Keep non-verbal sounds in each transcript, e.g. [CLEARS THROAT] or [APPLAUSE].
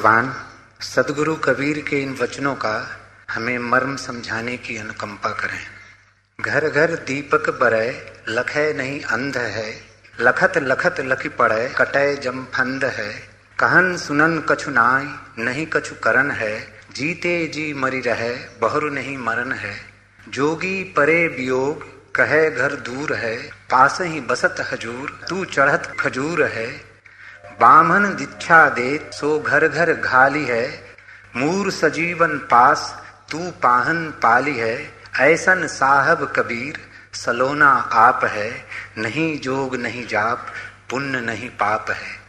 भगवान, सदगुरु कबीर के इन वचनों का हमें मर्म समझाने की अनुकंपा करें। घर घर दीपक बरय लखय नहीं अंध है। लखत लखत लखी पड़े कटय जम फंद है। कहन सुनन कछु नाय नहीं कछु करन है। जीते जी मरी रहे, बहुरु नहीं मरन है। जोगी परे वियोग कहे घर दूर है। पास ही बसत हजूर, तू चढ़त खजूर है। बामन दीक्षा दे सो घर घर घाली है। मूर सजीवन पास तू पाहन पाली है। ऐसन साहब कबीर, सलोना आप है। नहीं जोग नहीं जाप, पुण्य नहीं पाप है।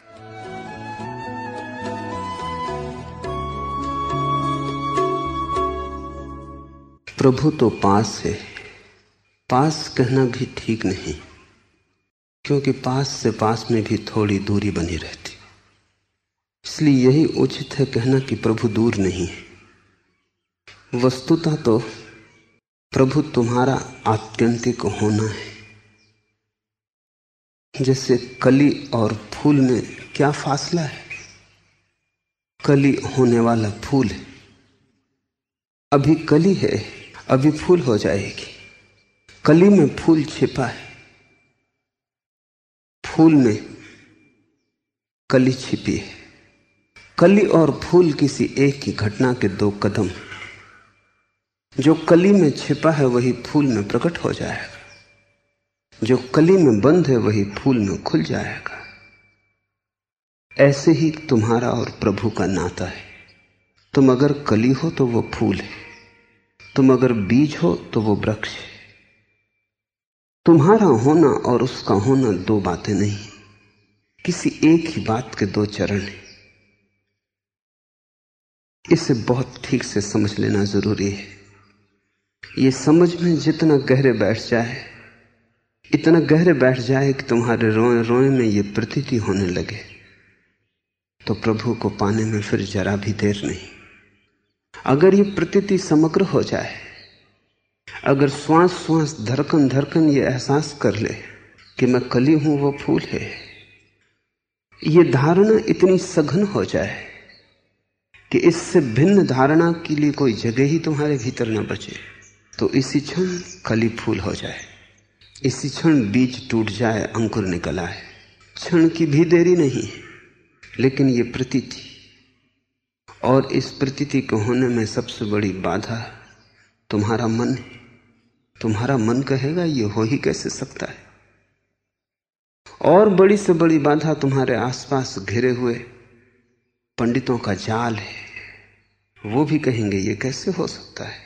प्रभु तो पास है। पास कहना भी ठीक नहीं। क्योंकि पास से पास में भी थोड़ी दूरी बनी रहती इसलिए यही उचित है कहना कि प्रभु दूर नहीं है। वस्तुतः तो प्रभु तुम्हारा आत्यंतिक होना है। जैसे कली और फूल में क्या फासला है? कली होने वाला फूल है। अभी कली है, अभी फूल हो जाएगी। कली में फूल छिपा है। फूल में कली छिपी है। कली और फूल किसी एक ही घटना के दो कदम। जो कली में छिपा है, वही फूल में प्रकट हो जाएगा। जो कली में बंद है, वही फूल में खुल जाएगा। ऐसे ही तुम्हारा और प्रभु का नाता है। तुम अगर कली हो तो वो फूल है। तुम अगर बीज हो तो वो वृक्ष है। तुम्हारा होना और उसका होना दो बातें नहीं। किसी एक ही बात के दो चरण हैं। इसे बहुत ठीक से समझ लेना ज़रूरी है। ये समझ में जितना गहरे बैठ जाए, इतना गहरे बैठ जाए कि तुम्हारे रोए रोए में ये प्रतीति होने लगे तो प्रभु को पाने में फिर जरा भी देर नहीं। अगर ये प्रतीति समग्र हो जाए अगर श्वास श्वास, धड़कन धड़कन ये एहसास कर ले कि मैं कली हूँ, वो फूल है। ये धारणा इतनी सघन हो जाए कि इससे भिन्न धारणा के लिए कोई जगह ही तुम्हारे भीतर न बचे तो इसी क्षण कली फूल हो जाए। इसी क्षण बीज टूट जाए, अंकुर निकल आए। क्षण की भी देरी नहीं लेकिन ये प्रतीति। और इस प्रतीति के होने में सबसे बड़ी बाधा तुम्हारा मन है। तुम्हारा मन कहेगा, ये हो ही कैसे सकता है? और बड़ी से बड़ी बाधा तुम्हारे आसपास घिरे हुए पंडितों का जाल है। वो भी कहेंगे, ये कैसे हो सकता है?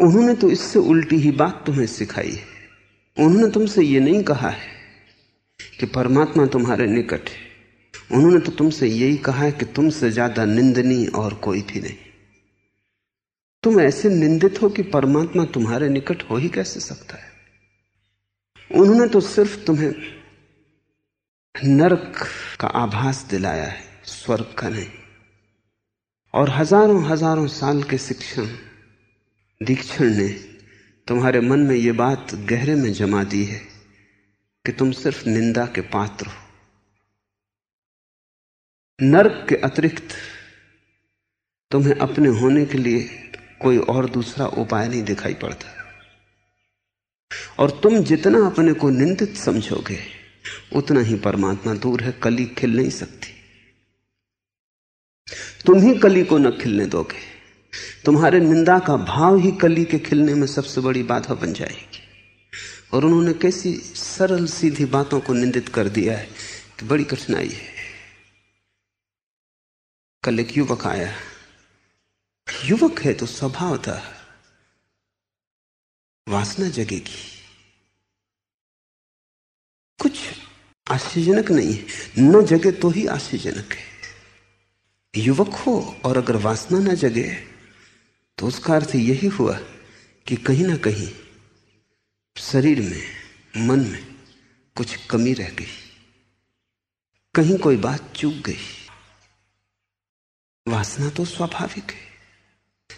उन्होंने तो इससे उल्टी ही बात तुम्हें सिखाई है। उन्होंने तुमसे ये नहीं कहा है कि परमात्मा तुम्हारे निकट है। उन्होंने तो तुमसे यही कहा है कि तुमसे ज़्यादा निंदनीय और कोई भी नहीं। तुम ऐसे निंदित हो कि परमात्मा तुम्हारे निकट हो ही कैसे सकता है? उन्होंने तो सिर्फ़ तुम्हें नरक का आभास दिलाया है, स्वर्ग का नहीं। और हज़ारों हज़ारों साल के शिक्षण दीक्षण ने तुम्हारे मन में यह बात गहरे में जमा दी है कि तुम सिर्फ़ निंदा के पात्र हो। नरक के अतिरिक्त तुम्हें अपने होने के लिए कोई और दूसरा उपाय नहीं दिखाई पड़ता। और तुम जितना अपने को निंदित समझोगे, उतना ही परमात्मा दूर है, कली खिल नहीं सकती। तुम ही कली को न खिलने दोगे। तुम्हारे निंदा का भाव ही कली के खिलने में सबसे बड़ी बाधा बन जाएगी। और उन्होंने कैसी सरल सीधी बातों को निंदित कर दिया है, कि बड़ी कठिनाई है। कल एक युवक आया। युवक है तो स्वभाव था। वासना जगेगी। कुछ आश्चर्यजनक नहीं है। न जगे तो ही आश्चर्यजनक है। युवक हो और अगर वासना न जगे तो उसका अर्थ यही हुआ कि कहीं ना कहीं शरीर में, मन में कुछ कमी रह गई। कहीं कोई बात चूक गई। वासना तो स्वाभाविक है।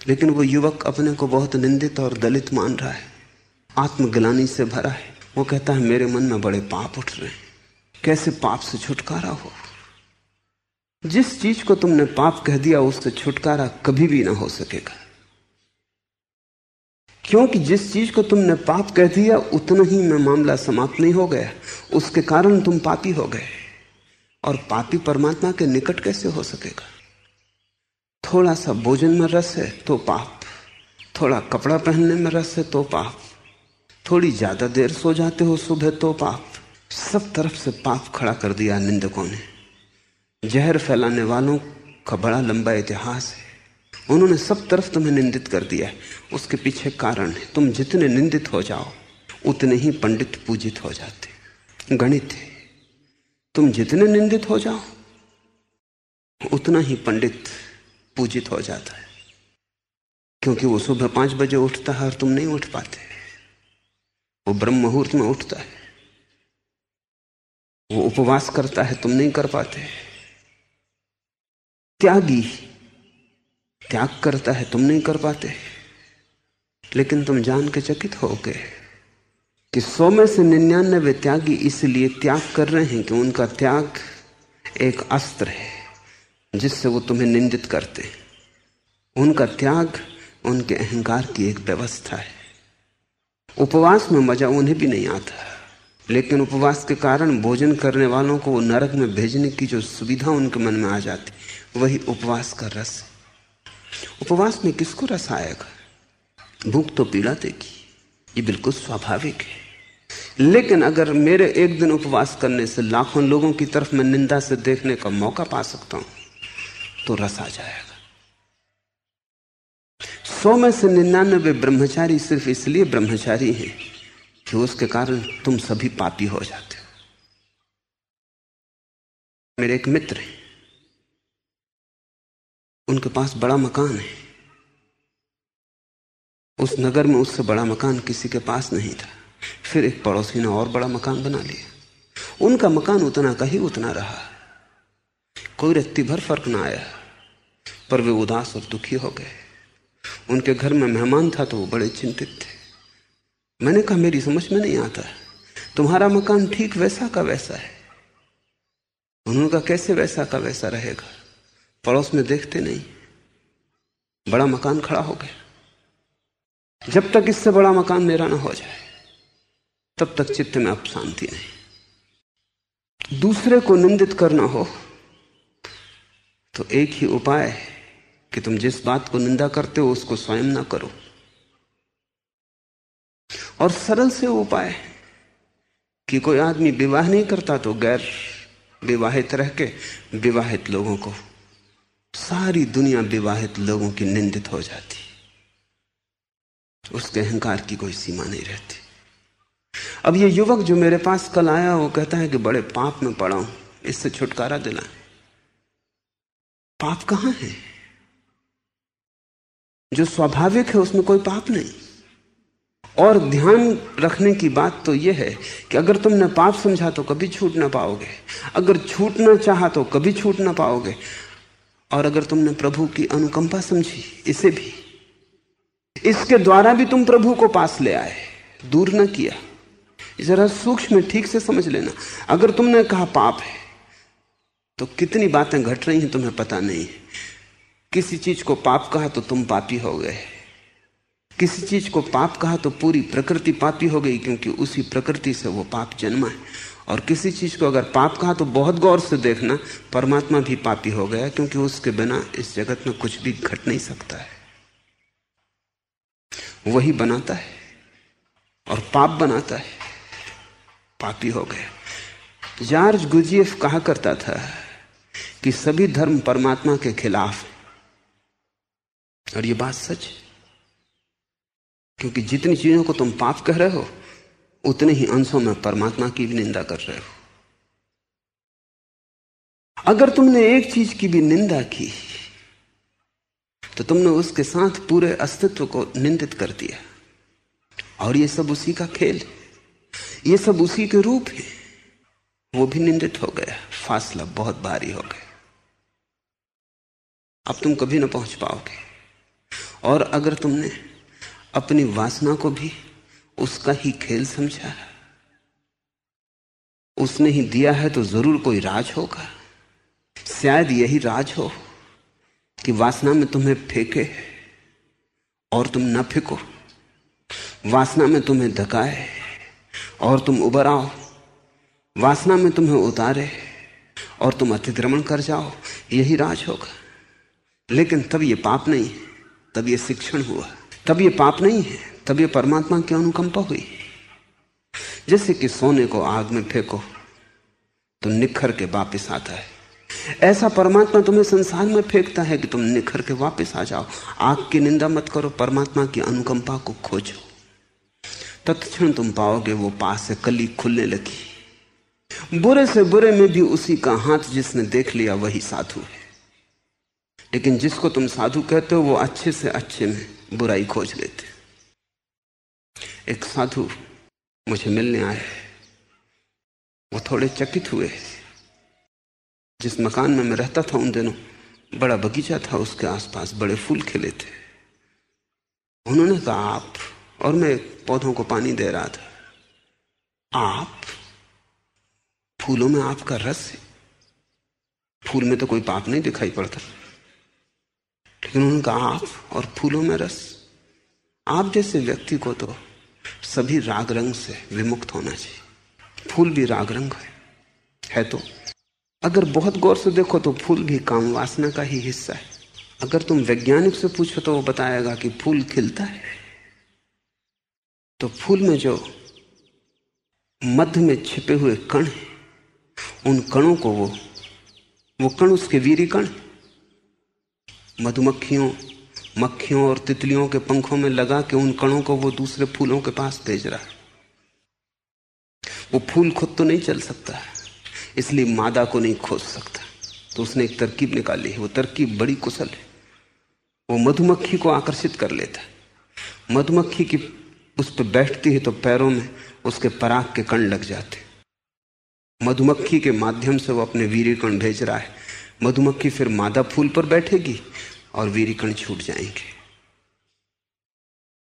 लेकिन वो युवक अपने को बहुत निंदित और दलित मान रहा है। आत्मग्लानी से भरा है। वो कहता है, मेरे मन में बड़े पाप उठ रहे हैं। कैसे पाप से छुटकारा हो? जिस चीज़ को तुमने पाप कह दिया, उससे छुटकारा कभी भी ना हो सकेगा। क्योंकि जिस चीज़ को तुमने पाप कह दिया, उतना ही में मामला समाप्त नहीं हो गया। उसके कारण तुम पापी हो गए। और पापी परमात्मा के निकट कैसे हो सकेगा? थोड़ा सा भोजन में रस है तो पाप। थोड़ा कपड़ा पहनने में रस है तो पाप। थोड़ी ज़्यादा देर सो जाते हो सुबह तो पाप। सब तरफ़ से पाप खड़ा कर दिया निंदकों ने। जहर फैलाने वालों का बड़ा लंबा इतिहास है। उन्होंने सब तरफ़ तुम्हें निंदित कर दिया है। उसके पीछे कारण है। तुम जितने निंदित हो जाओ, उतने ही पंडित पूजित हो जाते। गणित है। तुम जितने निंदित हो जाओ, उतना ही पंडित पूजित हो जाता है। क्योंकि वो सुबह पाँच बजे उठता है और तुम नहीं उठ पाते। वो ब्रह्म मुहूर्त में उठता है। वो उपवास करता है, तुम नहीं कर पाते। त्यागी, त्याग करता है, तुम नहीं कर पाते। लेकिन तुम जान के चकित हो गए कि सौ में से निन्यानवे त्यागी इसलिए त्याग कर रहे हैं कि उनका त्याग एक अस्त्र है। जिससे वो तुम्हें निंदित करते हैं। उनका त्याग, उनके अहंकार की एक व्यवस्था है। उपवास में मज़ा उन्हें भी नहीं आता। लेकिन उपवास के कारण भोजन करने वालों को वो नरक में भेजने की जो सुविधा उनके मन में आ जाती, वही उपवास का रस है। उपवास में किसको रस आएगा? भूख तो पीड़ा देगी ये बिल्कुल स्वाभाविक है। लेकिन अगर मेरे एक दिन उपवास करने से लाखों लोगों की तरफ़ मैं निंदा से देखने का मौका पा सकता हूँ तो रस आ जाएगा। सौ में से निन्यानबे ब्रह्मचारी सिर्फ़ इसलिए ब्रह्मचारी हैं कि उसके कारण तुम सभी पापी हो जाते हो। मेरे एक मित्र हैं। उनके पास बड़ा मकान है। उस नगर में उससे बड़ा मकान किसी के पास नहीं था। फिर एक पड़ोसी ने और बड़ा मकान बना लिया। उनका मकान उतना का ही उतना रहा। कोई रत्ती भर फ़र्क ना आया। पर वे उदास और दुखी हो गए। उनके घर में मेहमान था तो वो बड़े चिंतित थे। मैंने कहा, मेरी समझ में नहीं आता। तुम्हारा मकान ठीक वैसा का वैसा है। उन्होंने कहा, कैसे वैसा का वैसा रहेगा? पड़ोस में देखते नहीं। बड़ा मकान खड़ा हो गया। जब तक इससे बड़ा मकान मेरा ना हो जाए, तब तक चित्त में अब शांति नहीं। दूसरे को निंदित करना हो तो एक ही उपाय है कि तुम जिस बात को निंदा करते हो, उसको स्वयं ना करो। और सरल से उपाय कि कोई आदमी विवाह नहीं करता तो गैर विवाहित रह के विवाहित लोगों को सारी दुनिया विवाहित लोगों की निंदित हो जाती। उसके अहंकार की कोई सीमा नहीं रहती। अब ये युवक जो मेरे पास कल आया, वो कहता है कि बड़े पाप में पड़ा हूँ, इससे छुटकारा दिला पाप कहाँ है? जो स्वाभाविक है, उसमें कोई पाप नहीं। और ध्यान रखने की बात तो यह है कि अगर तुमने पाप समझा तो कभी छूट ना पाओगे। अगर छूटना चाहा तो कभी छूट ना पाओगे। और अगर तुमने प्रभु की अनुकंपा समझी, इसे भी। इसके द्वारा भी तुम प्रभु को पास ले आए। दूर ना किया। जरा सूक्ष्म, ठीक से समझ लेना। अगर तुमने कहा पाप है तो कितनी बातें घट रही हैं तुम्हें पता नहीं। किसी चीज़ को पाप कहा तो तुम पापी हो गए। किसी चीज़ को पाप कहा तो पूरी प्रकृति पापी हो गई क्योंकि उसी प्रकृति से वो पाप जन्मा है। और किसी चीज़ को अगर पाप कहा तो बहुत गौर से देखना, परमात्मा भी पापी हो गया क्योंकि उसके बिना इस जगत में कुछ भी घट नहीं सकता है। वही बनाता है और पाप बनाता है। पापी हो गया। जॉर्ज गुजियफ कहा करता था कि सभी धर्म परमात्मा के खिलाफ है। और ये बात सच है। क्योंकि जितनी चीज़ों को तुम पाप कह रहे हो, उतने ही अंशों में परमात्मा की भी निंदा कर रहे हो। अगर तुमने एक चीज़ की भी निंदा की तो तुमने उसके साथ पूरे अस्तित्व को निंदित कर दिया। और ये सब उसी का खेल ये सब उसी के रूप है। वो भी निंदित हो गया। फासला बहुत भारी हो गया। अब तुम कभी ना पहुँच पाओगे। और अगर तुमने अपनी वासना को भी उसका ही खेल समझा, उसने ही दिया है तो ज़रूर कोई राज होगा। शायद यही राज हो कि वासना में तुम्हें फेंके और तुम न फेंको। वासना में तुम्हें धकाए और तुम उबर आओ। वासना में तुम्हें उतारे और तुम अतिक्रमण कर जाओ। यही राज होगा। लेकिन तब ये पाप नहीं है, तब ये शिक्षण हुआ। तब ये पाप नहीं है, तब ये परमात्मा की अनुकंपा हुई। जैसे कि सोने को आग में फेंको तो निखर के वापिस आता है। ऐसा परमात्मा तुम्हें संसार में फेंकता है कि तुम निखर के वापस आ जाओ। आग की निंदा मत करो, परमात्मा की अनुकंपा को खोजो। तत्क्षण तुम पाओगे वो पास से कली खुलने लगी। बुरे से बुरे में भी उसी का हाथ जिसने देख लिया, वही साधु है। लेकिन जिसको तुम साधु कहते हो, वो अच्छे से अच्छे में बुराई खोज लेते एक साधु मुझे मिलने आए वो थोड़े चकित हुए जिस मकान में मैं रहता था उन दिनों, बड़ा बगीचा था, उसके आसपास बड़े फूल खिले थे। उन्होंने कहा, आप और मैं पौधों को पानी दे रहा था। आप, फूलों में आपका रस फूल में तो कोई पाप नहीं दिखाई पड़ता। लेकिन उनका आप और फूलों में रस, आप जैसे व्यक्ति को तो सभी राग रंग से विमुक्त होना चाहिए। फूल भी राग रंग है है तो? अगर बहुत गौर से देखो तो फूल भी काम वासना का ही हिस्सा है। अगर तुम वैज्ञानिक से पूछो तो वो बताएगा कि फूल खिलता है। तो फूल में जो मध्य में छिपे हुए कण हैं, उन कणों को वो वो कण उसके वीरी कण मधुमक्खियों, मक्खियों और तितलियों के पंखों में लगा के उन कणों को वो दूसरे फूलों के पास भेज रहा है। वो फूल खुद तो नहीं चल सकता है, इसलिए मादा को नहीं खोज सकता। तो उसने एक तरकीब निकाली है, वो तरकीब बड़ी कुशल है। वो मधुमक्खी को आकर्षित कर लेता है। मधुमक्खी की उस पर बैठती है तो पैरों में उसके पराग के कण लग जाते मधुमक्खी के माध्यम से वो अपने वीरी कण भेज रहा है। मधुमक्खी फिर मादा फूल पर बैठेगी और वीरी कण छूट जाएँगे।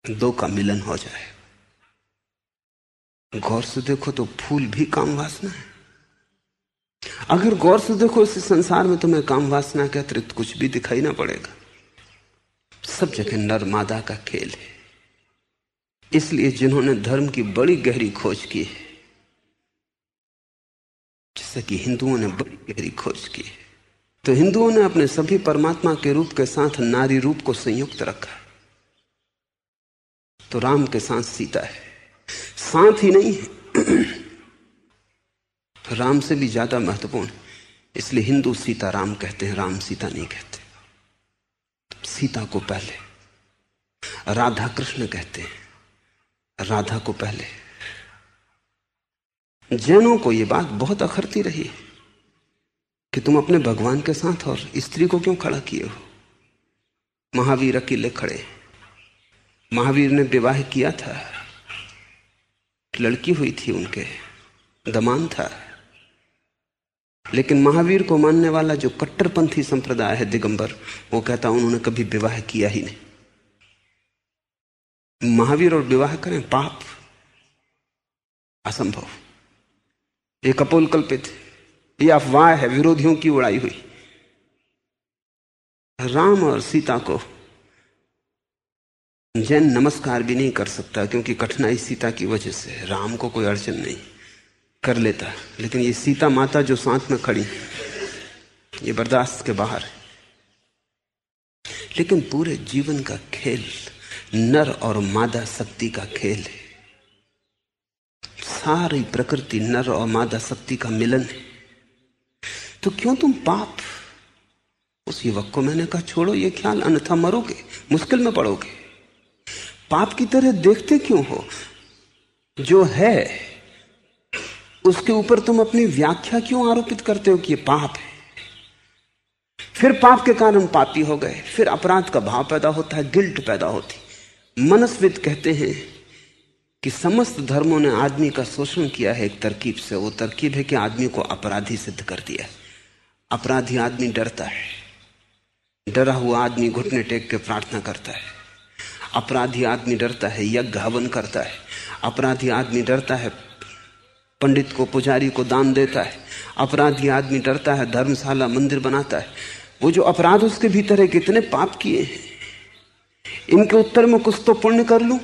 दो का मिलन हो जाए। गौर से देखो तो फूल भी काम वासना है। अगर गौर से देखो इस संसार में तुम्हें काम वासना के अतिरिक्त कुछ भी दिखाई ना पड़ेगा। सब जगह नर मादा का खेल है। इसलिए जिन्होंने धर्म की बड़ी गहरी खोज की है, जैसे कि हिंदुओं ने बड़ी गहरी खोज की है। तो हिंदुओं ने अपने सभी परमात्मा के रूप के साथ नारी रूप को संयुक्त रखा तो राम के साथ सीता है। साथ ही नहीं है। [CLEARS THROAT] राम से भी ज़्यादा महत्वपूर्ण इसलिए हिंदू सीता राम कहते हैं, राम सीता नहीं कहते। सीता को पहले। राधा कृष्ण कहते हैं, राधा को पहले। जैनों को यह बात बहुत अखरती रही कि तुम अपने भगवान के साथ और स्त्री को क्यों खड़ा किए हो? महावीर अकेले खड़े। महावीर ने विवाह किया था। लड़की हुई थी उनके। दमान था। लेकिन महावीर को मानने वाला जो कट्टरपंथी संप्रदाय है दिगंबर, वो कहता, उन्होंने कभी विवाह किया ही नहीं। महावीर और विवाह करें, पाप। असंभव। ये कपोल कल्पित ये अफवाह है, विरोधियों की उड़ाई हुई। राम और सीता को जैन नमस्कार भी नहीं कर सकता, क्योंकि कठिनाई सीता की वजह से राम को कोई अड़चन नहीं कर लेता। लेकिन ये सीता माता जो साथ में खड़ी, ये बर्दाश्त के बाहर है। लेकिन पूरे जीवन का खेल, नर और मादा शक्ति का खेल है। सारी प्रकृति नर और मादा शक्ति का मिलन है। तो क्यों तुम पाप? उस युवक को मैंने कहा, छोड़ो, ये ख्याल, अन्यथा मरोगे, मुश्किल में पड़ोगे। पाप की तरह देखते क्यों हो? जो है, उसके ऊपर तुम अपनी व्याख्या क्यों आरोपित करते हो कि ये पाप है? फिर पाप के कारण पापी हो गए, फिर अपराध का भाव पैदा होता है, गिल्ट पैदा होती। मनस्विद कहते हैं कि समस्त धर्मों ने आदमी का शोषण किया है, एक तरकीब से, वो तरकीब है कि आदमी को अपराधी सिद्ध कर दिया अपराधी आदमी डरता है। डरा हुआ आदमी घुटने टेक के प्रार्थना करता है। अपराधी आदमी डरता है, यज्ञ हवन करता है। अपराधी आदमी डरता है, पंडित को, पुजारी को दान देता है। अपराधी आदमी डरता है, धर्मशाला, मंदिर बनाता है। वो जो अपराध उसके भीतर है, कितने पाप किए हैं। इनके उत्तर में कुछ तो पुण्य कर लू,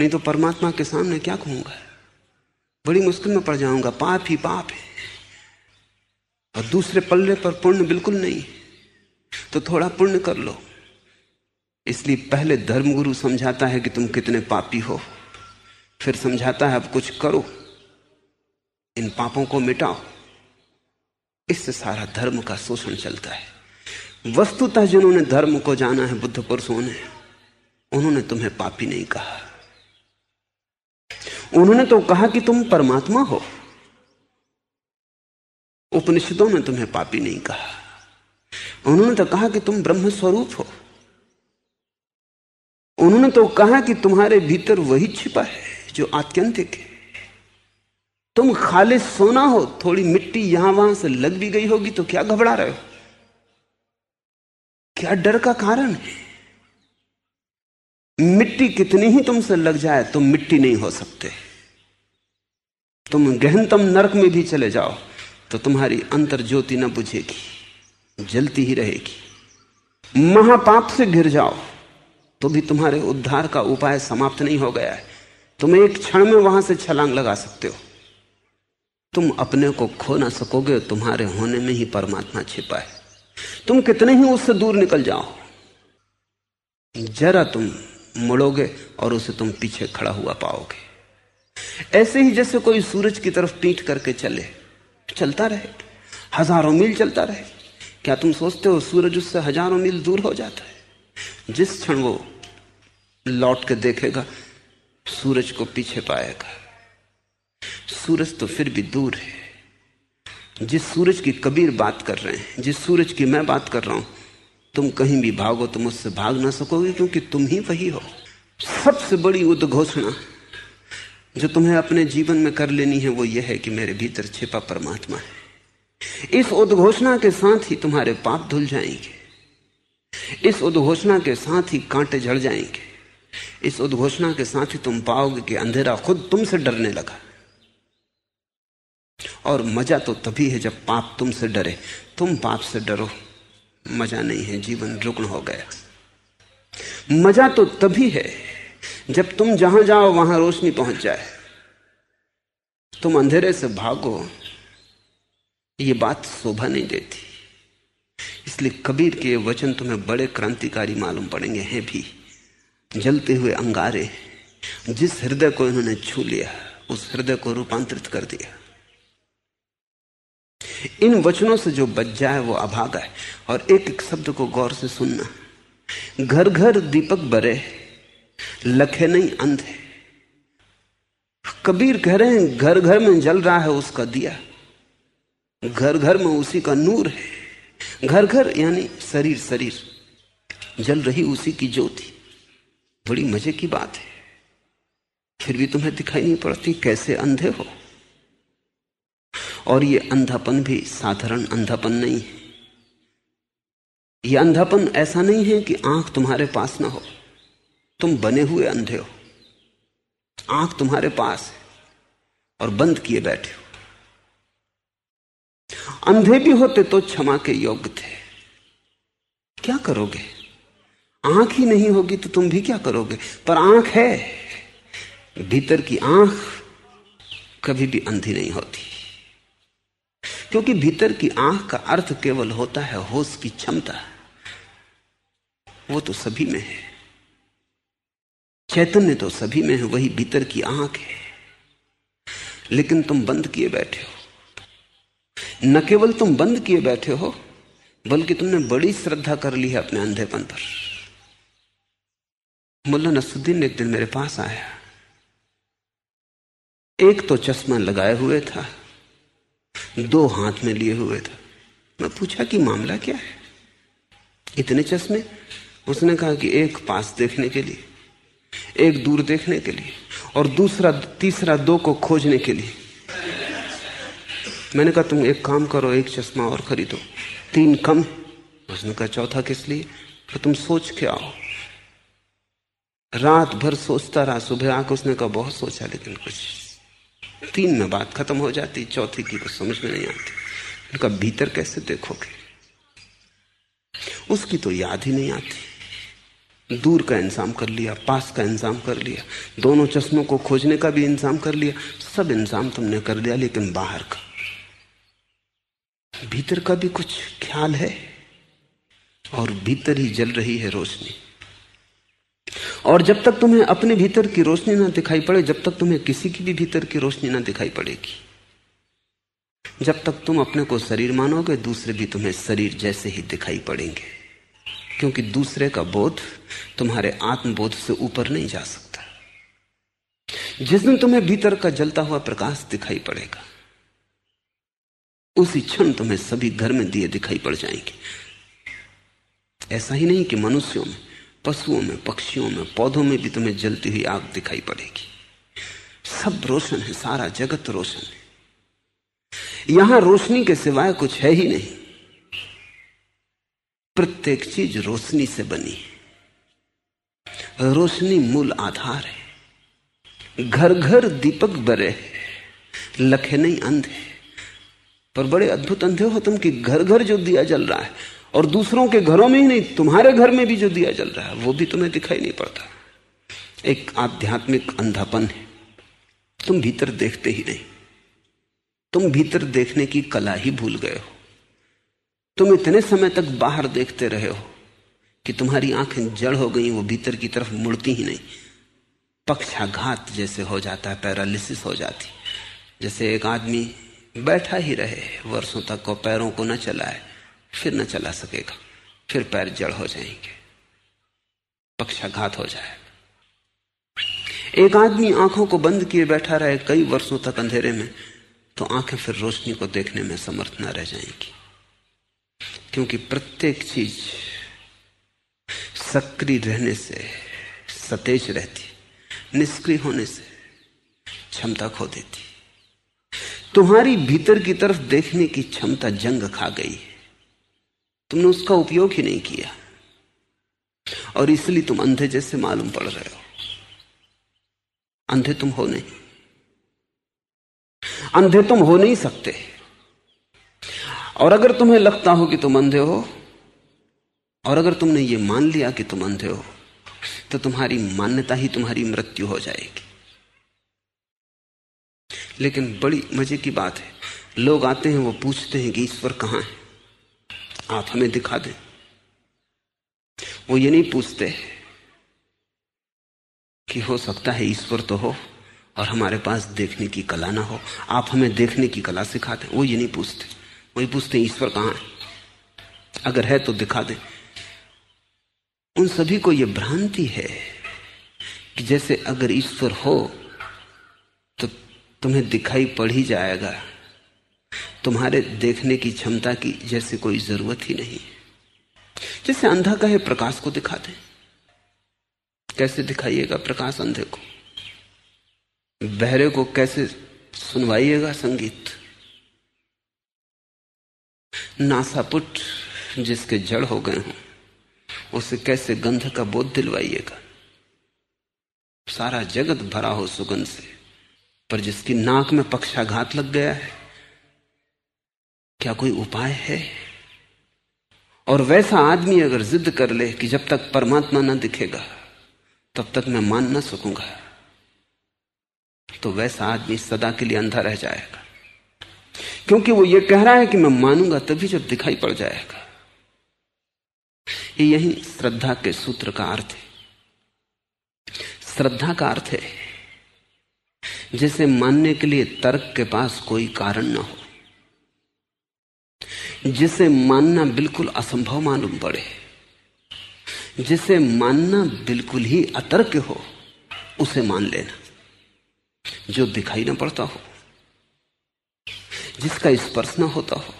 नहीं तो परमात्मा के सामने क्या कहूँगा? बड़ी मुश्किल में पड़ जाऊँगा। पाप ही पाप है। और दूसरे पल्ले पर पुण्य बिल्कुल नहीं। तो थोड़ा पुण्य कर लो। इसलिए पहले धर्मगुरु समझाता है कि तुम कितने पापी हो। फिर समझाता है, अब कुछ करो। इन पापों को मिटाओ। इससे सारा धर्म का शोषण चलता है। वस्तुतः जिन्होंने धर्म को जाना है, बुद्ध पुरुषों ने, उन्होंने तुम्हें पापी नहीं कहा। उन्होंने तो कहा कि तुम परमात्मा हो। उपनिषदों ने तुम्हें पापी नहीं कहा। उन्होंने तो कहा कि तुम ब्रह्म स्वरूप हो। उन्होंने तो कहा कि तुम्हारे भीतर वही छिपा है जो आत्यंतिक है। तुम खाली सोना हो, थोड़ी मिट्टी यहाँ वहाँ से लग भी गई होगी तो क्या घबरा रहे हो? क्या डर का कारण है? मिट्टी कितनी ही तुमसे लग जाए, तुम मिट्टी नहीं हो सकते। तुम गहनतम नरक में भी चले जाओ। तो तुम्हारी अंतर ज्योति न बुझेगी, जलती ही रहेगी। महापाप से घिर जाओ तो भी तुम्हारे उद्धार का उपाय समाप्त नहीं हो गया है। तुम एक क्षण में वहाँ से छलांग लगा सकते हो। तुम अपने को खो ना सकोगे, तुम्हारे होने में ही परमात्मा छिपा है। तुम कितने ही उससे दूर निकल जाओ। जरा तुम मुड़ोगे और उसे तुम पीछे खड़ा हुआ पाओगे। ऐसे ही जैसे कोई सूरज की तरफ़ पीट करके चले चलता रहे, हज़ारों मील चलता रहे। क्या तुम सोचते हो सूरज उससे हज़ारों मील दूर हो जाता है? जिस क्षण वो लौट के देखेगा, सूरज को पीछे पाएगा। सूरज तो फिर भी दूर है। जिस सूरज की कबीर बात कर रहे हैं, जिस सूरज की मैं बात कर रहा हूँ, तुम कहीं भी भागो, तुम उससे भाग ना सकोगे, क्योंकि तुम ही वही हो। सबसे बड़ी उद्घोषणा जो तुम्हें अपने जीवन में कर लेनी है, वो यह है कि मेरे भीतर छिपा परमात्मा है। इस उद्घोषणा के साथ ही तुम्हारे पाप धुल जाएँगे। इस उद्घोषणा के साथ ही कांटे झड़ जाएँगे। इस उद्घोषणा के साथ ही तुम पाओगे कि अंधेरा खुद तुमसे डरने लगा। और मज़ा तो तभी है जब पाप तुमसे डरे। तुम पाप से डरो। मज़ा नहीं है, जीवन रुग्ण हो गया। मज़ा तो तभी है जब तुम जहाँ जाओ, वहाँ रोशनी पहुँच जाए। तुम अंधेरे से भागो, ये बात शोभा नहीं देती। इसलिए कबीर के वचन तुम्हें बड़े क्रांतिकारी मालूम पड़ेंगे, हैं भी। जलते हुए अंगारे, जिस हृदय को इन्होंने छू लिया, उस हृदय को रूपांतरित कर दिया। इन वचनों से जो बच जाए, वो अभागा है। और एक एक शब्द को गौर से सुनना। घर घर दीपक बरे लखे नहीं, अंधे कबीर कह रहे हैं घर घर में जल रहा है, उसका दिया। घर घर में उसी का नूर है। घर घर यानी शरीर शरीर। जल रही उसी की ज्योति। बड़ी मज़े की बात है। फिर भी तुम्हें दिखाई नहीं पड़ती कैसे अंधे हो। और ये अंधापन भी साधारण अंधापन नहीं है। यह अंधापन ऐसा नहीं है कि आँख तुम्हारे पास ना हो। तुम बने हुए अंधे हो। आँख तुम्हारे पास है और बंद किए बैठे हो। अंधे भी होते तो क्षमा के योग्य थे। क्या करोगे? आँख ही नहीं होगी तो तुम भी क्या करोगे? पर आँख है। भीतर की आँख कभी भी अंधी नहीं होती। क्योंकि भीतर की आँख का अर्थ केवल होता है होश की क्षमता। वो तो सभी में है। चैतन्य तो सभी में है, वही भीतर की आँख है। लेकिन तुम बंद किए बैठे हो। न केवल तुम बंद किए बैठे हो, बल्कि तुमने बड़ी श्रद्धा कर ली है अपने अंधेपन पर। मुल्ला नसुद्दीन एक दिन मेरे पास आया। एक तो चश्मा लगाए हुए था, दो हाथ में लिए हुए था। मैं पूछा कि मामला क्या है? इतने चश्मे? उसने कहा कि एक पास देखने के लिए। एक दूर देखने के लिए और दूसरा, तीसरा दो को खोजने के लिए। मैंने कहा, तुम एक काम करो, एक चश्मा और खरीदो। तीन कम। उसने कहा, चौथा किस लिए? तो तुम सोच के आओ। रात भर सोचता रहा, सुबह आकर उसने कहा, बहुत सोचा, लेकिन कुछ तीन में बात खत्म हो जाती, चौथी की कुछ समझ में नहीं आती। उनका भीतर कैसे देखोगे? उसकी तो याद ही नहीं आती। दूर का इंतज़ाम कर लिया, पास का इंतज़ाम कर लिया, दोनों चश्मों को खोजने का भी इंतज़ाम कर लिया, सब इंतज़ाम तुमने कर लिया लेकिन बाहर का। भीतर का भी कुछ ख्याल है? और भीतर ही जल रही है रोशनी। और जब तक तुम्हें अपने भीतर की रोशनी ना दिखाई पड़े, जब तक तुम्हें किसी की भी भीतर की रोशनी ना दिखाई पड़ेगी। जब तक तुम अपने को शरीर मानोगे, दूसरे भी तुम्हें शरीर जैसे ही दिखाई पड़ेंगे। क्योंकि दूसरे का बोध तुम्हारे आत्मबोध से ऊपर नहीं जा सकता। जिस दिन तुम्हें भीतर का जलता हुआ प्रकाश दिखाई पड़ेगा, उसी क्षण तुम्हें सभी घर में दिए दिखाई पड़ जाएँगे। ऐसा ही नहीं कि मनुष्यों में, पशुओं में, पक्षियों में, पौधों में भी तुम्हें जलती हुई आग दिखाई पड़ेगी। सब रोशन है, सारा जगत रोशन है। यहाँ रोशनी के सिवाय कुछ है ही नहीं। प्रत्येक चीज़ रोशनी से बनी है। रोशनी मूल आधार है। घर घर दीपक बरे लखे नहीं अंधे पर बड़े अद्भुत अंधे हो तुम कि घर घर जो दिया जल रहा है, और दूसरों के घरों में ही नहीं, तुम्हारे घर में भी जो दिया जल रहा है, वो भी तुम्हें दिखाई नहीं पड़ता। एक आध्यात्मिक अंधापन है। तुम भीतर देखते ही नहीं। तुम भीतर देखने की कला ही भूल गए हो। तुम इतने समय तक बाहर देखते रहे हो कि तुम्हारी आँखें जड़ हो गई, वो भीतर की तरफ़ मुड़ती ही नहीं। पक्षाघात जैसे हो जाता है, पैरालिसिस हो जाती। जैसे एक आदमी बैठा ही रहे, वर्षों तक वो पैरों को न चलाए, फिर न चला सकेगा, फिर पैर जड़ हो जाएँगे। पक्षाघात हो जाए। एक आदमी आँखों को बंद किए बैठा रहे कई वर्षों तक अंधेरे में तो आँखें फिर रोशनी को देखने में समर्थ न रह जाएँगी। क्योंकि प्रत्येक चीज़ सक्रिय रहने से, सतेज रहती, निष्क्रिय होने से क्षमता खो देती। तुम्हारी भीतर की तरफ़ देखने की क्षमता जंग खा गई है। तुमने उसका उपयोग ही नहीं किया। और इसलिए तुम अंधे जैसे मालूम पड़ रहे हो। अंधे तुम हो नहीं। अंधे तुम हो नहीं सकते। और अगर तुम्हें लगता हो कि तुम अंधे हो, और अगर तुमने ये मान लिया कि तुम अंधे हो तो तुम्हारी मान्यता ही तुम्हारी मृत्यु हो जाएगी। लेकिन बड़ी मज़े की बात है, लोग आते हैं, वो पूछते हैं कि ईश्वर कहाँ है? आप हमें दिखा दें। वो ये नहीं पूछते कि हो सकता है ईश्वर तो हो, और हमारे पास देखने की कला ना हो। आप हमें देखने की कला सिखा वो ये नहीं पूछते। वही पूछते, ईश्वर कहाँ है? अगर है तो दिखा दे। उन सभी को यह भ्रांति है कि जैसे अगर ईश्वर हो तो तुम्हें दिखाई पड़ ही जाएगा। तुम्हारे देखने की क्षमता की जैसे कोई ज़रूरत ही नहीं। जैसे अंधा कहे, प्रकाश को दिखा दे। कैसे दिखाइएगा प्रकाश अंधे को? बहरे को कैसे सुनवाइएगा संगीत? नासापुट, जिसके जड़ हो गए हों, उसे कैसे गंध का बोध दिलवाइएगा? सारा जगत भरा हो सुगंध से, पर जिसकी नाक में पक्षाघात लग गया है, क्या कोई उपाय है? और वैसा आदमी अगर जिद कर ले कि जब तक परमात्मा ना दिखेगा, तब तक मैं मान ना सकूँगा तो वैसा आदमी सदा के लिए अंधा रह जाएगा। क्योंकि वो ये कह रहा है कि मैं मानूँगा तभी जब दिखाई पड़ जाएगा। ये यही श्रद्धा के सूत्र का अर्थ है। श्रद्धा का अर्थ है, जिसे मानने के लिए तर्क के पास कोई कारण ना हो। जिसे मानना बिल्कुल असंभव मालूम पड़े। जिसे मानना बिल्कुल ही अतर्क हो, उसे मान लेना, जो दिखाई ना पड़ता हो। जिसका स्पर्श ना होता हो,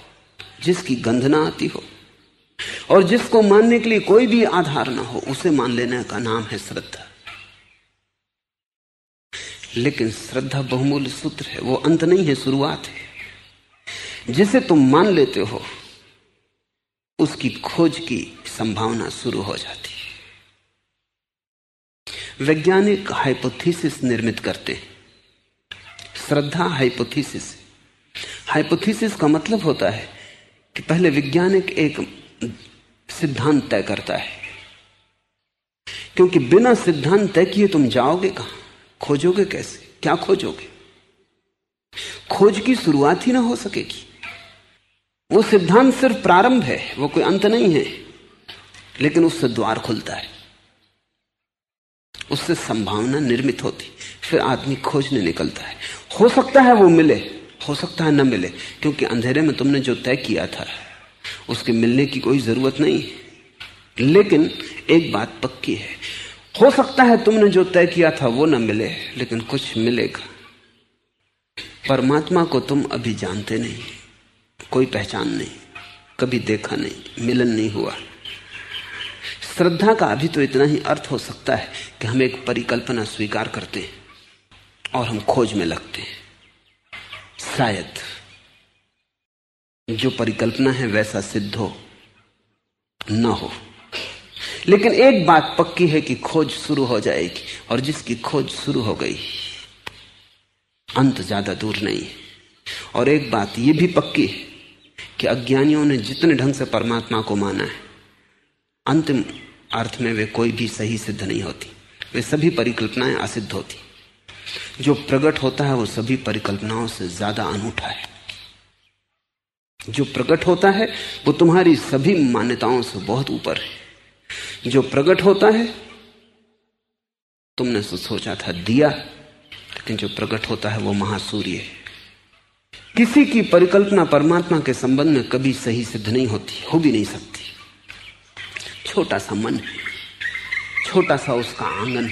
जिसकी गंध ना आती हो, और जिसको मानने के लिए कोई भी आधार ना हो, उसे मान लेने का नाम है श्रद्धा। लेकिन श्रद्धा बहुमूल्य सूत्र है, वो अंत नहीं है, शुरुआत है। जिसे तुम मान लेते हो, उसकी खोज की संभावना शुरू हो जाती है। वैज्ञानिक हाइपोथेसिस निर्मित करते हैं। श्रद्धा हाइपोथेसिस हाइपोथेसिस का मतलब होता है कि पहले वैज्ञानिक एक सिद्धांत तय करता है। क्योंकि बिना सिद्धांत तय किए तुम जाओगे कहाँ? खोजोगे कैसे? क्या खोजोगे? खोज की शुरुआत ही ना हो सकेगी। वो सिद्धांत सिर्फ़ प्रारंभ है, वो कोई अंत नहीं है। लेकिन उससे द्वार खुलता है। उससे संभावना निर्मित होती। फिर आदमी खोजने निकलता है। हो सकता है वो मिले। हो सकता है न मिले, क्योंकि अंधेरे में तुमने जो तय किया था, उसके मिलने की कोई ज़रूरत नहीं लेकिन एक बात पक्की है, हो सकता है तुमने जो तय किया था वो न मिले, लेकिन कुछ मिलेगा। परमात्मा को तुम अभी जानते नहीं, कोई पहचान नहीं, कभी देखा नहीं, मिलन नहीं हुआ। श्रद्धा का अभी तो इतना ही अर्थ हो सकता है कि हम एक परिकल्पना स्वीकार करते हैं और हम खोज में लगते हैं। शायद। जो परिकल्पना है वैसा सिद्ध हो, न हो। लेकिन एक बात पक्की है कि खोज शुरू हो जाएगी, और जिसकी खोज शुरू हो गई, अंत ज़्यादा दूर नहीं और एक बात यह भी पक्की है कि अज्ञानियों ने जितने ढंग से परमात्मा को माना है, अंतिम अर्थ में वे कोई भी सही सिद्ध नहीं होती। वे सभी परिकल्पनाएँ असिद्ध होती। जो प्रकट होता है वो सभी परिकल्पनाओं से ज़्यादा अनूठा है। जो प्रकट होता है, वो तुम्हारी सभी मान्यताओं से बहुत ऊपर है। जो प्रकट होता है, तुमने तो सोचा था दिया, लेकिन जो प्रकट होता है वो महासूर्य है। किसी की परिकल्पना परमात्मा के संबंध में कभी सही सिद्ध नहीं होती, हो भी नहीं सकती। छोटा सा मन है, छोटा सा उसका आँगन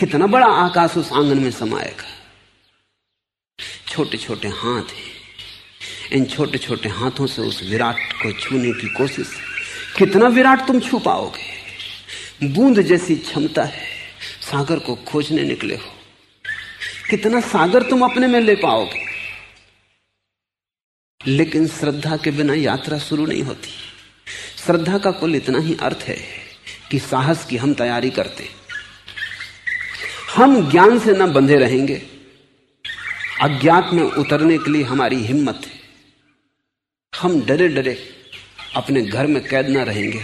कितना बड़ा आकाश उस आँगन में समाएगा। छोटे छोटे हाथ हैं। इन छोटे छोटे हाथों से उस विराट को छूने की कोशिश। कितना विराट तुम छू पाओगे? बूंद जैसी क्षमता है। सागर को खोजने निकले हो। कितना सागर तुम अपने में ले पाओगे? लेकिन श्रद्धा के बिना यात्रा शुरू नहीं होती। श्रद्धा का कुल इतना ही अर्थ है कि साहस की हम तैयारी करते। हम ज्ञान से न बंधे रहेंगे। अज्ञात में उतरने के लिए हमारी हिम्मत है। हम डरे डरे अपने घर में कैद ना रहेंगे।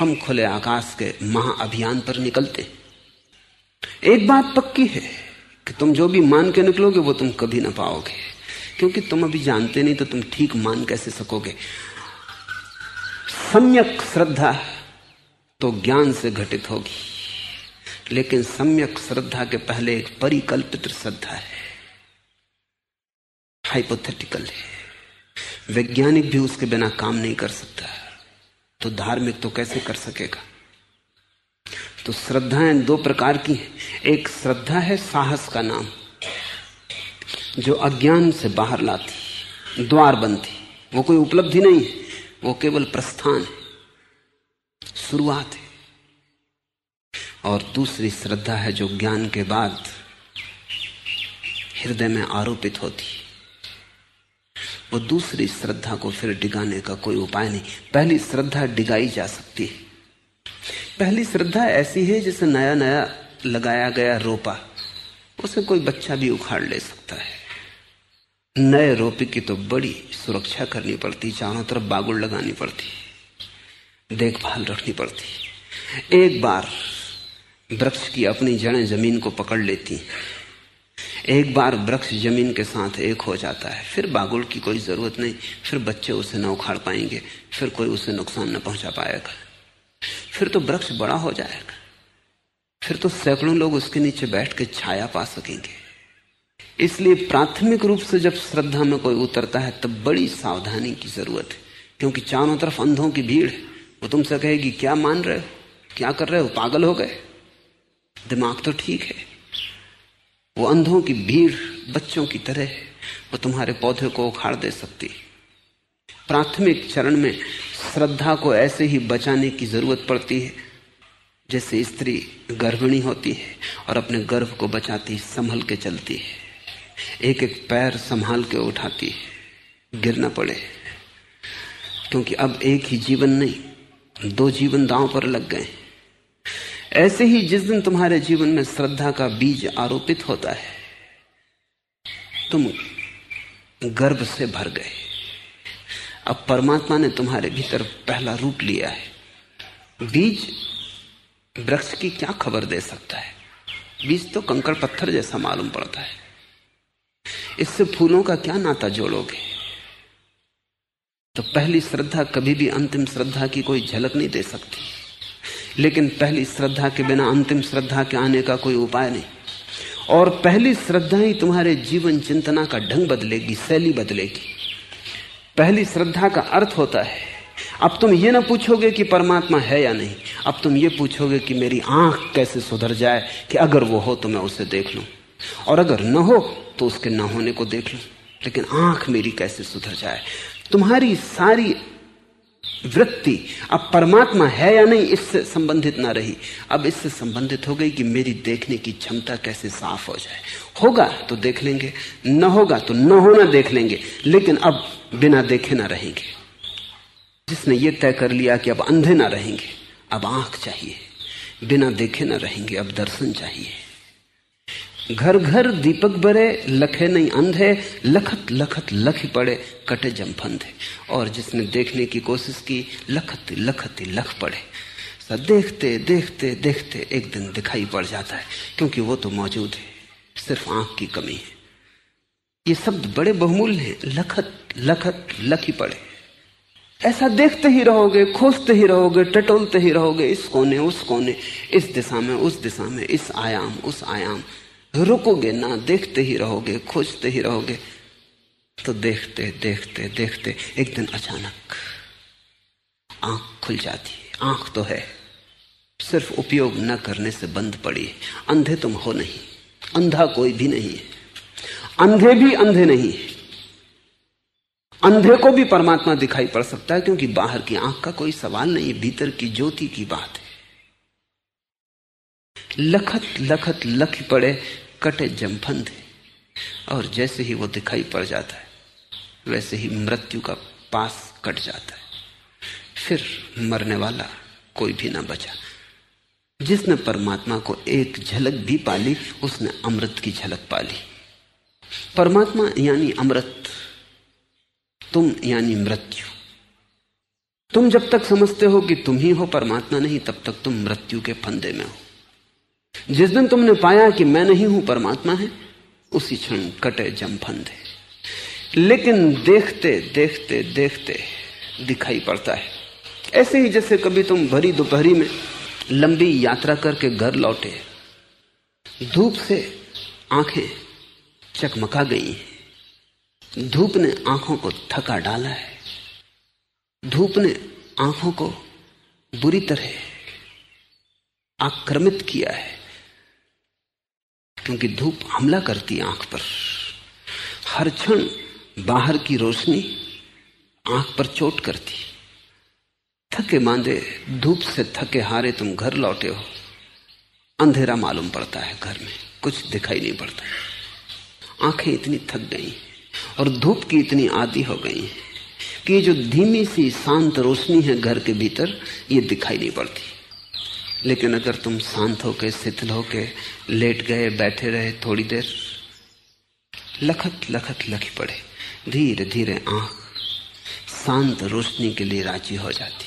हम खुले आकाश के महाअभियान पर निकलते। एक बात पक्की है कि तुम जो भी मान के निकलोगे, वो तुम कभी ना पाओगे। क्योंकि तुम अभी जानते नहीं तो तुम ठीक मान कैसे सकोगे? सम्यक श्रद्धा तो ज्ञान से घटित होगी। लेकिन सम्यक श्रद्धा के पहले एक परिकल्पित श्रद्धा है। हाइपोथेटिकल है। वैज्ञानिक भी उसके बिना काम नहीं कर सकता। तो धार्मिक तो कैसे कर सकेगा? तो श्रद्धाएँ दो प्रकार की हैं। एक श्रद्धा है साहस का नाम, जो अज्ञान से बाहर लाती द्वार बनती वो कोई उपलब्धि नहीं है, वो केवल प्रस्थान है। शुरुआत है। और दूसरी श्रद्धा है जो ज्ञान के बाद हृदय में आरोपित होती वो दूसरी श्रद्धा को फिर डिगाने का कोई उपाय नहीं। पहली श्रद्धा डिगाई जा सकती है। पहली श्रद्धा ऐसी है जिसे नया नया लगाया गया रोपा। उसे कोई बच्चा भी उखाड़ ले सकता है। नए रोपे की तो बड़ी सुरक्षा करनी पड़ती। चारों तरफ़ बागुड़ लगानी पड़ती। देखभाल रखनी पड़ती। एक बार वृक्ष की अपनी जड़ें ज़मीन को पकड़ लेती एक बार वृक्ष ज़मीन के साथ एक हो जाता है, फिर बागुल की कोई ज़रूरत नहीं, फिर बच्चे उसे न उखाड़ पाएँगे, फिर कोई उसे नुकसान न पहुँचा पाएगा। फिर तो वृक्ष बड़ा हो जाएगा, फिर तो सैकड़ों लोग उसके नीचे बैठ के छाया पा सकेंगे। इसलिए प्राथमिक रूप से जब श्रद्धा में कोई उतरता है, तब बड़ी सावधानी की ज़रूरत है, क्योंकि चारों तरफ़ अंधों की भीड़ है। वो तुमसे कहेगी, क्या मान रहे हो? क्या कर रहे हो? पागल हो गए? दिमाग तो ठीक है। वो अंधों की भीड़ बच्चों की तरह वो तुम्हारे पौधे को उखाड़ दे सकती प्राथमिक चरण में श्रद्धा को ऐसे ही बचाने की ज़रूरत पड़ती है, जैसे स्त्री गर्भिणी होती है और अपने गर्भ को बचाती, संभल के चलती है। एक एक पैर संभाल के उठाती है। गिरना पड़े। क्योंकि अब एक ही जीवन नहीं, दो जीवन दांव पर लग गए। ऐसे ही जिस दिन तुम्हारे जीवन में श्रद्धा का बीज आरोपित होता है, तुम गर्भ से भर गए। अब परमात्मा ने तुम्हारे भीतर पहला रूप लिया है। बीज वृक्ष की क्या खबर दे सकता है? बीज तो कंकड़ पत्थर जैसा मालूम पड़ता है। इससे फूलों का क्या नाता जोड़ोगे? तो पहली श्रद्धा कभी भी अंतिम श्रद्धा की कोई झलक नहीं दे सकती। लेकिन पहली श्रद्धा के बिना, अंतिम श्रद्धा के आने का कोई उपाय नहीं। और पहली श्रद्धा ही तुम्हारे जीवन चिंतना का ढंग बदलेगी, शैली बदलेगी। पहली श्रद्धा का अर्थ होता है, अब तुम ये ना पूछोगे कि परमात्मा है या नहीं, अब तुम ये पूछोगे कि मेरी आँख कैसे सुधर जाए कि अगर वो हो तो मैं उसे देख लूँ। और अगर न हो तो उसके न होने को देख लूँ, लेकिन आँख मेरी कैसे सुधर जाए। तुम्हारी सारी वृत्ति। अब परमात्मा है या नहीं, इससे संबंधित ना रही। अब इससे संबंधित हो गई कि मेरी देखने की क्षमता कैसे साफ़ हो जाए। होगा तो देख लेंगे, न होगा तो न होना देख लेंगे, लेकिन अब बिना देखे ना रहेंगे। जिसने ये तय कर लिया कि अब अंधे ना रहेंगे, अब आँख चाहिए। बिना देखे ना रहेंगे, अब दर्शन चाहिए। घर घर दीपक बरे, लखे नहीं अंधे लखत लखत लख पड़े, कटे जमफंदे और जिसने देखने की कोशिश की लखत लखत लख पड़े। सब देखते देखते देखते एक दिन दिखाई पड़ जाता है, क्योंकि वो तो मौजूद है, सिर्फ़ आँख की कमी है। ये शब्द बड़े बहुमूल्य हैं लखत लखत लखी पड़े। ऐसा देखते ही रहोगे, खोजते ही रहोगे, टटोलते ही रहोगे, इस कोने, उस कोने, इस दिशा में, उस दिशा में, इस आयाम, उस आयाम। रुकोगे ना, देखते ही रहोगे, खोजते ही रहोगे। तो देखते देखते देखते, एक दिन अचानक आँख खुल जाती है। आँख तो है, सिर्फ़ उपयोग न करने से बंद पड़ी अंधे तुम हो नहीं, अंधा कोई भी नहीं है। अंधे भी अंधे नहीं है। अंधे को भी परमात्मा दिखाई पड़ सकता है, क्योंकि बाहर की आँख का कोई सवाल नहीं, भीतर की ज्योति की बात लखत लखत लख पड़े, कटे जमफंद और जैसे ही वो दिखाई पड़ जाता है, वैसे ही मृत्यु का पास कट जाता है। फिर मरने वाला कोई भी ना बचा। जिसने परमात्मा को एक झलक भी पाली उसने अमृत की झलक पाली परमात्मा यानी अमृत, तुम यानी मृत्यु। तुम जब तक समझते हो कि तुम ही हो, परमात्मा नहीं, तब तक तुम मृत्यु के फंदे में हो। जिस दिन तुमने पाया कि मैं नहीं हूँ, परमात्मा है, उसी क्षण कटे जम फंदे। लेकिन देखते देखते देखते दिखाई पड़ता है। ऐसे ही जैसे कभी तुम भरी दोपहरी में लंबी यात्रा करके घर लौटे, धूप से आँखें चकमका गई, धूप ने आँखों को थका डाला है, धूप ने आँखों को बुरी तरह आक्रमित किया है। क्योंकि धूप हमला करती आँख पर। हर क्षण बाहर की रोशनी आँख पर चोट करती। थके मांदे, धूप से थके हारे तुम घर लौटे हो। अंधेरा मालूम पड़ता है घर में, कुछ दिखाई नहीं पड़ता। आँखें इतनी थक गई और धूप की इतनी आदि हो गई कि जो धीमी सी शांत रोशनी है घर के भीतर, ये दिखाई नहीं पड़ती। लेकिन अगर तुम शांत होके शिथिल होके, लेट गए, बैठे रहे थोड़ी देर, लखत लखत लखी पड़े। धीरे धीरे आँख शांत रोशनी के लिए राज़ी हो जाती।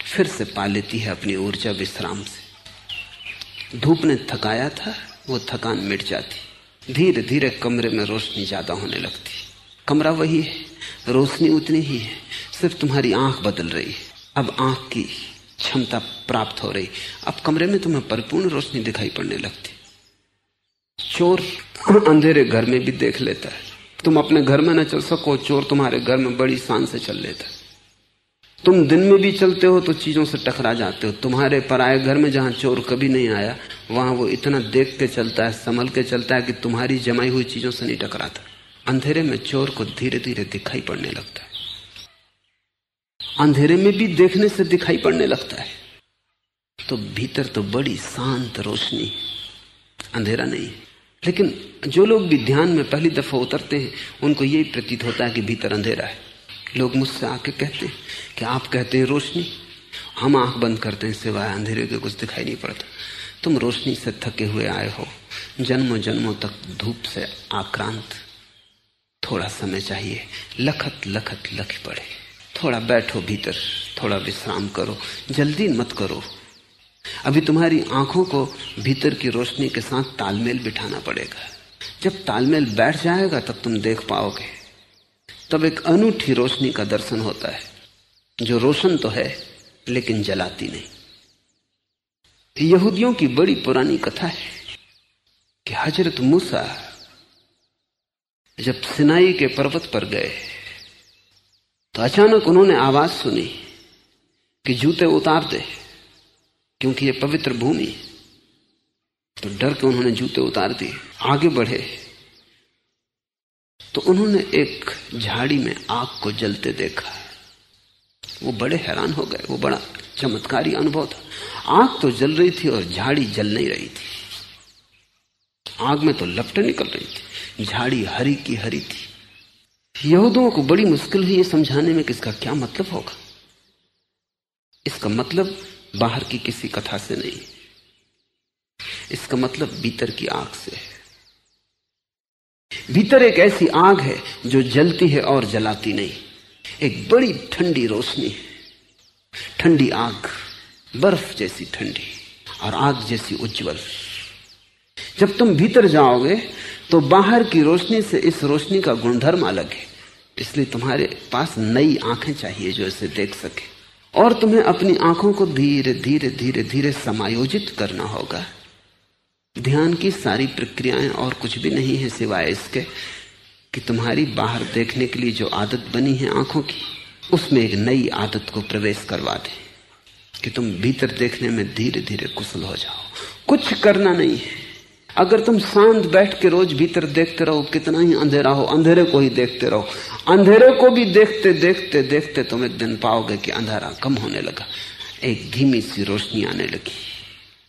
फिर से पा लेती है अपनी ऊर्जा विश्राम से। धूप ने थकाया था, वो थकान मिट जाती। धीरे धीरे कमरे में रोशनी ज़्यादा होने लगती। कमरा वही है, रोशनी उतनी ही है, सिर्फ़ तुम्हारी आँख बदल रही है। अब आँख की क्षमता प्राप्त हो रही। अब कमरे में तुम्हें परिपूर्ण रोशनी दिखाई पड़ने लगती। चोर अंधेरे घर में भी देख लेता है। तुम अपने घर में न चल सको, चोर तुम्हारे घर में बड़ी शान से चल लेता है। तुम दिन में भी चलते हो तो चीज़ों से टकरा जाते हो। तुम्हारे पराए घर में जहाँ चोर कभी नहीं आया, वहाँ वो इतना देख के चलता है, संभल के चलता है कि तुम्हारी जमाई हुई चीज़ों से नहीं टकराता। अंधेरे में चोर को धीरे धीरे दिखाई पड़ने लगता है। अंधेरे में भी देखने से दिखाई पड़ने लगता है। तो भीतर तो बड़ी शांत रोशनी अंधेरा नहीं। लेकिन जो लोग भी ध्यान में पहली दफ़ा उतरते हैं, उनको यही प्रतीत होता है कि भीतर अंधेरा है। लोग मुझसे आके कहते हैं कि आप कहते हैं रोशनी। हम आँख बंद करते हैं, सिवाय अंधेरे के कुछ दिखाई नहीं पड़ता। तुम रोशनी से थके हुए आए हो। जन्मों जन्मों तक धूप से आक्रांत। थोड़ा समय चाहिए। लखत लखत लख पड़े। थोड़ा बैठो भीतर, थोड़ा विश्राम करो, जल्दी मत करो। अभी तुम्हारी आँखों को भीतर की रोशनी के साथ तालमेल बिठाना पड़ेगा। जब तालमेल बैठ जाएगा, तब तुम देख पाओगे। तब एक अनूठी रोशनी का दर्शन होता है, जो रोशन तो है, लेकिन जलाती नहीं। यहूदियों की बड़ी पुरानी कथा है कि हज़रत मूसा जब सिनाई के पर्वत पर गए तो अचानक उन्होंने आवाज़ सुनी कि जूते उतार दे, क्योंकि ये पवित्र भूमि तो डर के उन्होंने जूते उतार दिए, आगे बढ़े। तो उन्होंने एक झाड़ी में आग को जलते देखा। वो बड़े हैरान हो गए, वो बड़ा चमत्कारी अनुभव था। आग तो जल रही थी और झाड़ी जल नहीं रही थी। आग में तो लपटें निकल रही थी, झाड़ी हरी की हरी थी। यहूदियों को बड़ी मुश्किल हुई ये समझाने में किसका क्या मतलब होगा। इसका मतलब बाहर की किसी कथा से नहीं। इसका मतलब भीतर की आग से है। भीतर एक ऐसी आग है जो जलती है और जलाती नहीं। एक बड़ी ठंडी रोशनी है। ठंडी आग, बर्फ़ जैसी ठंडी और आग जैसी उज्जवल। जब तुम भीतर जाओगे तो बाहर की रोशनी से इस रोशनी का गुणधर्म अलग है। इसलिए तुम्हारे पास नई आँखें चाहिए जो इसे देख सके। और तुम्हें अपनी आँखों को धीरे धीरे धीरे धीरे समायोजित करना होगा। ध्यान की सारी प्रक्रियाएँ और कुछ भी नहीं है सिवाय इसके कि तुम्हारी बाहर देखने के लिए जो आदत बनी है आँखों की, उसमें एक नई आदत को प्रवेश करवा दे कि तुम भीतर देखने में धीरे धीरे कुशल हो जाओ। कुछ करना नहीं है। अगर तुम शांत बैठ के रोज भीतर देखते रहो, कितना ही अंधेरा हो, अंधेरे को ही देखते रहो। अंधेरे को भी देखते देखते देखते तुम एक दिन पाओगे कि अंधेरा कम होने लगा। एक धीमी सी रोशनी आने लगी।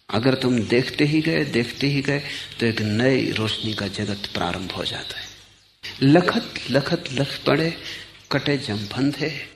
अगर तुम देखते ही गए, देखते ही गए तो एक नई रोशनी का जगत प्रारंभ हो जाता है। लखत लखत, लख पड़े, कटे जम बंधे